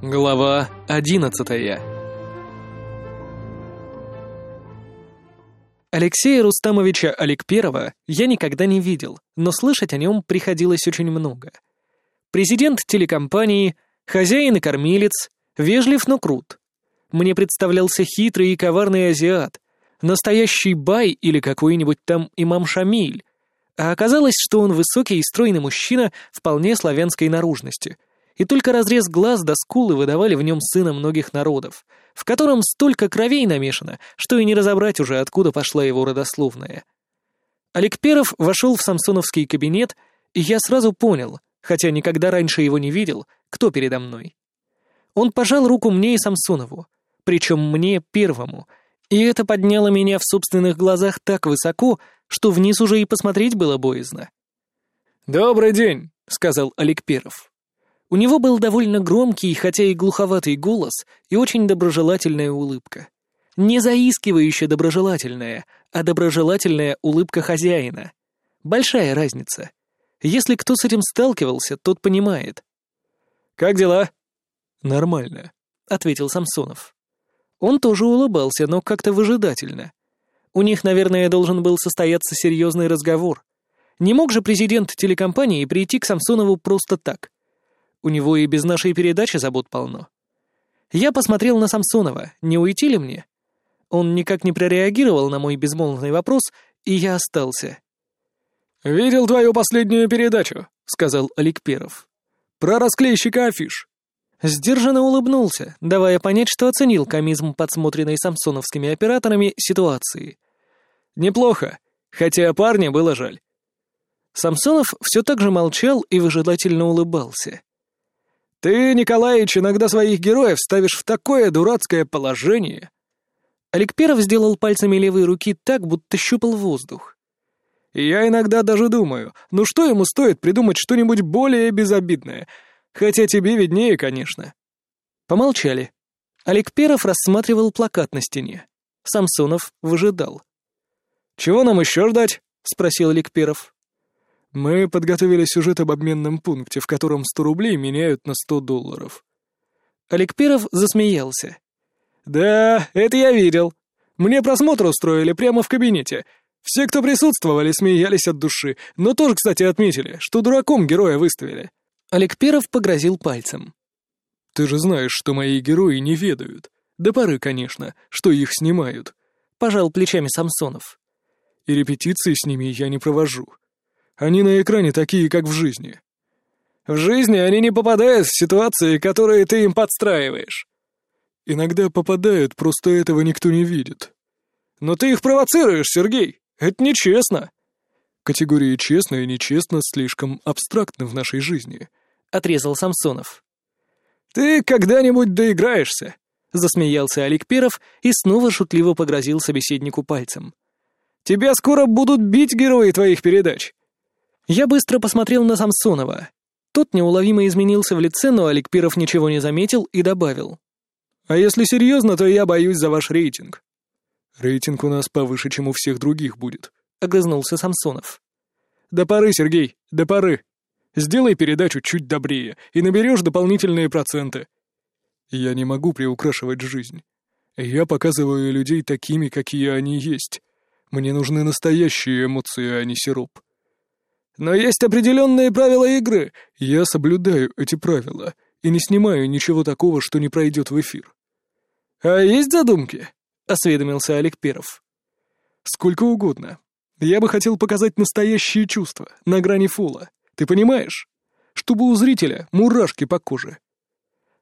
Глава одиннадцатая Алексея Рустамовича Аликперова я никогда не видел, но слышать о нем приходилось очень много. Президент телекомпании, хозяин и кормилец, вежлив, но крут. Мне представлялся хитрый и коварный азиат, настоящий бай или какой-нибудь там имам Шамиль, а оказалось, что он высокий и стройный мужчина вполне славянской наружности — и только разрез глаз до скулы выдавали в нем сына многих народов, в котором столько кровей намешано, что и не разобрать уже, откуда пошла его родословная. Олег Перов вошел в самсоновский кабинет, и я сразу понял, хотя никогда раньше его не видел, кто передо мной. Он пожал руку мне и Самсонову, причем мне первому, и это подняло меня в собственных глазах так высоко, что вниз уже и посмотреть было боязно. «Добрый день», — сказал Олег Перов. У него был довольно громкий, хотя и глуховатый голос, и очень доброжелательная улыбка. Не заискивающая доброжелательная, а доброжелательная улыбка хозяина. Большая разница. Если кто с этим сталкивался, тот понимает. «Как дела?» «Нормально», — ответил Самсонов. Он тоже улыбался, но как-то выжидательно. У них, наверное, должен был состояться серьезный разговор. Не мог же президент телекомпании прийти к Самсонову просто так — у него и без нашей передачи забот полно. Я посмотрел на Самсонова, не уйти ли мне? Он никак не прореагировал на мой безмолвный вопрос, и я остался. «Видел твою последнюю передачу», — сказал Олег Перов. «Про расклейщика афиш». Сдержанно улыбнулся, давая понять, что оценил комизм, подсмотренный самсоновскими операторами, ситуации. «Неплохо, хотя парня было жаль». Самсонов все так же молчал и выжидательно улыбался. Ты, Николаевич, иногда своих героев ставишь в такое дурацкое положение. Олег Перов сделал пальцами левой руки так, будто щупал воздух. я иногда даже думаю, ну что ему стоит придумать что-нибудь более безобидное? Хотя тебе виднее, конечно. Помолчали. Олег Перов рассматривал плакат на стене. Самсонов выжидал. «Чего нам еще ждать?» — спросил Олег Перов. Мы подготовили сюжет об обменном пункте, в котором 100 рублей меняют на 100 долларов. Олег Перов засмеялся. «Да, это я видел. Мне просмотр устроили прямо в кабинете. Все, кто присутствовали, смеялись от души, но тоже, кстати, отметили, что дураком героя выставили». Олег Перов погрозил пальцем. «Ты же знаешь, что мои герои не ведают. До поры, конечно, что их снимают», — пожал плечами Самсонов. «И репетиции с ними я не провожу. Они на экране такие, как в жизни. В жизни они не попадают в ситуации, которые ты им подстраиваешь. Иногда попадают, просто этого никто не видит. Но ты их провоцируешь, Сергей. Это нечестно. Категории честно и нечестно слишком абстрактны в нашей жизни, отрезал Самсонов. Ты когда-нибудь доиграешься, засмеялся Олег Перов и снова шутливо погрозил собеседнику пальцем. Тебя скоро будут бить герои твоих передач. Я быстро посмотрел на Самсонова. Тот неуловимо изменился в лице, но Олег Пиров ничего не заметил и добавил. «А если серьезно, то я боюсь за ваш рейтинг». «Рейтинг у нас повыше, чем у всех других будет», — огрызнулся Самсонов. «До поры, Сергей, до поры. Сделай передачу чуть добрее, и наберешь дополнительные проценты». «Я не могу приукрашивать жизнь. Я показываю людей такими, какие они есть. Мне нужны настоящие эмоции, а не сироп». Но есть определенные правила игры. Я соблюдаю эти правила и не снимаю ничего такого, что не пройдет в эфир. А есть задумки? Осведомился Олег Перов. Сколько угодно. Я бы хотел показать настоящие чувства, на грани фола. Ты понимаешь? Чтобы у зрителя мурашки по коже.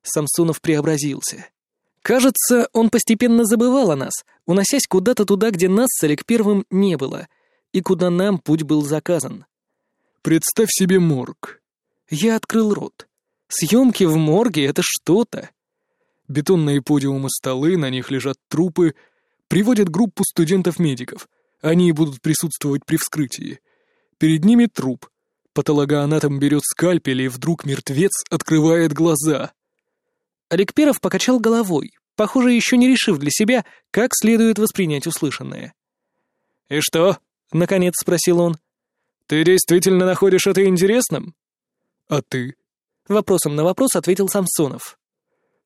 Самсонов преобразился. Кажется, он постепенно забывал о нас, уносясь куда-то туда, где нас с Олег Первым не было, и куда нам путь был заказан. Представь себе морг. Я открыл рот. Съемки в морге — это что-то. Бетонные подиумы столы, на них лежат трупы. Приводят группу студентов-медиков. Они будут присутствовать при вскрытии. Перед ними труп. Патологоанатом берет скальпель, и вдруг мертвец открывает глаза. Олег Перов покачал головой, похоже, еще не решив для себя, как следует воспринять услышанное. «И что?» — наконец спросил он. «Ты действительно находишь это интересным?» «А ты?» Вопросом на вопрос ответил Самсонов.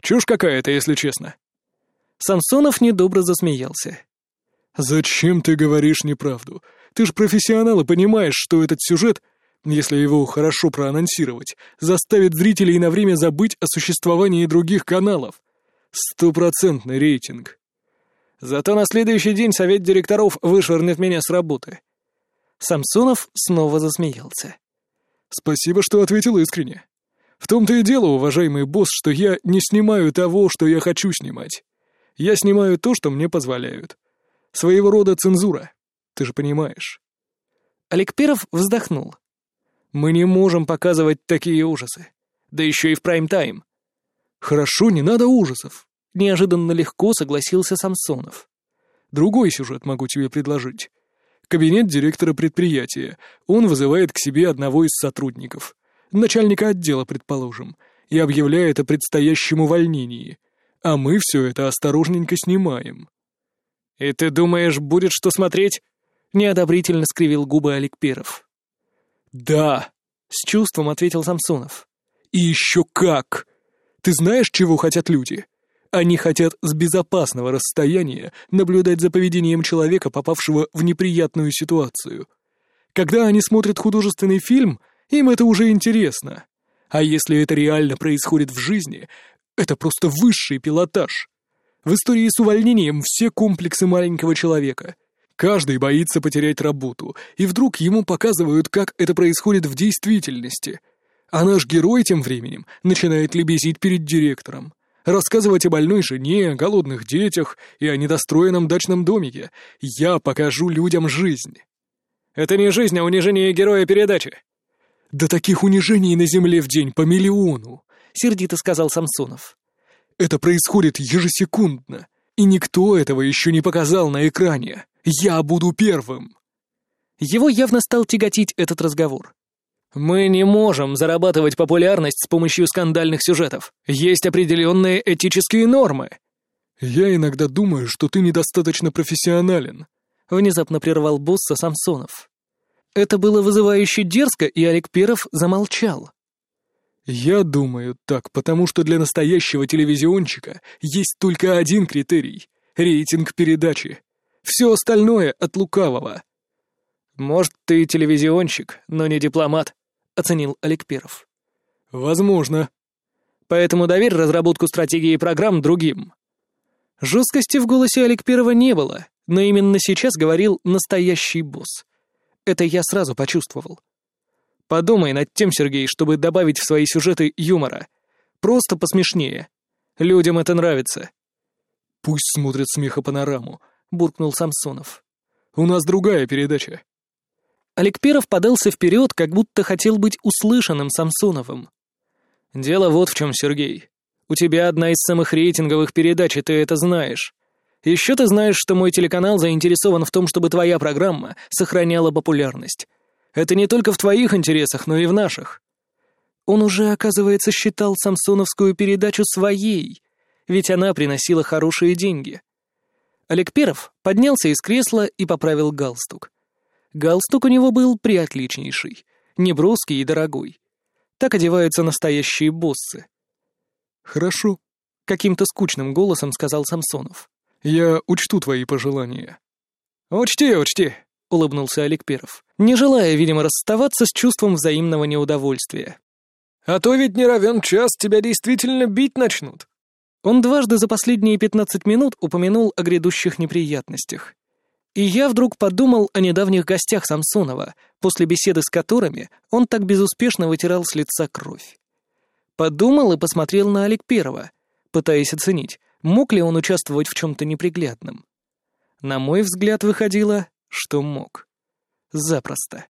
Чушь какая-то, если честно». Самсонов недобро засмеялся. «Зачем ты говоришь неправду? Ты же профессионал и понимаешь, что этот сюжет, если его хорошо проанонсировать, заставит зрителей на время забыть о существовании других каналов. Стопроцентный рейтинг». Зато на следующий день совет директоров вышвырнет меня с работы. Самсонов снова засмеялся. «Спасибо, что ответил искренне. В том-то и дело, уважаемый босс, что я не снимаю того, что я хочу снимать. Я снимаю то, что мне позволяют. Своего рода цензура. Ты же понимаешь». Олег Перов вздохнул. «Мы не можем показывать такие ужасы. Да еще и в прайм-тайм». «Хорошо, не надо ужасов», — неожиданно легко согласился Самсонов. «Другой сюжет могу тебе предложить. Кабинет директора предприятия. Он вызывает к себе одного из сотрудников, начальника отдела, предположим, и объявляет о предстоящем увольнении. А мы все это осторожненько снимаем. «И ты думаешь, будет что смотреть?» — неодобрительно скривил губы Олег Перов. «Да», — с чувством ответил Самсонов. «И еще как! Ты знаешь, чего хотят люди? Они хотят с безопасного расстояния наблюдать за поведением человека, попавшего в неприятную ситуацию. Когда они смотрят художественный фильм, им это уже интересно. А если это реально происходит в жизни, это просто высший пилотаж. В истории с увольнением все комплексы маленького человека. Каждый боится потерять работу, и вдруг ему показывают, как это происходит в действительности. А наш герой тем временем начинает лебезить перед директором рассказывать о больной жене, голодных детях и о недостроенном дачном домике. Я покажу людям жизнь. Это не жизнь, а унижение героя передачи. Да таких унижений на земле в день по миллиону, сердито сказал Самсонов. Это происходит ежесекундно, и никто этого еще не показал на экране. Я буду первым. Его явно стал тяготить этот разговор. Мы не можем зарабатывать популярность с помощью скандальных сюжетов. Есть определенные этические нормы. Я иногда думаю, что ты недостаточно профессионален. Внезапно прервал босса Самсонов. Это было вызывающе дерзко, и Олег Перов замолчал. Я думаю так, потому что для настоящего телевизионщика есть только один критерий — рейтинг передачи. Все остальное от лукавого. Может, ты телевизионщик, но не дипломат оценил Олег Перов. «Возможно. Поэтому доверь разработку стратегии и программ другим». Жесткости в голосе Олег Перова не было, но именно сейчас говорил настоящий босс. Это я сразу почувствовал. Подумай над тем, Сергей, чтобы добавить в свои сюжеты юмора. Просто посмешнее. Людям это нравится. «Пусть смотрят смехопанораму», — буркнул Самсонов. «У нас другая передача. Олег Перов подался вперед, как будто хотел быть услышанным Самсоновым. «Дело вот в чем, Сергей. У тебя одна из самых рейтинговых передач, и ты это знаешь. Еще ты знаешь, что мой телеканал заинтересован в том, чтобы твоя программа сохраняла популярность. Это не только в твоих интересах, но и в наших». Он уже, оказывается, считал самсоновскую передачу своей, ведь она приносила хорошие деньги. Олег Перов поднялся из кресла и поправил галстук. Галстук у него был приотличнейший, неброский и дорогой. Так одеваются настоящие боссы. «Хорошо», — каким-то скучным голосом сказал Самсонов. «Я учту твои пожелания». «Учти, учти», — улыбнулся Олег Перов, не желая, видимо, расставаться с чувством взаимного неудовольствия. «А то ведь не равен час тебя действительно бить начнут». Он дважды за последние пятнадцать минут упомянул о грядущих неприятностях. И я вдруг подумал о недавних гостях Самсонова, после беседы с которыми он так безуспешно вытирал с лица кровь. Подумал и посмотрел на Олег Первого, пытаясь оценить, мог ли он участвовать в чем-то неприглядном. На мой взгляд выходило, что мог. Запросто.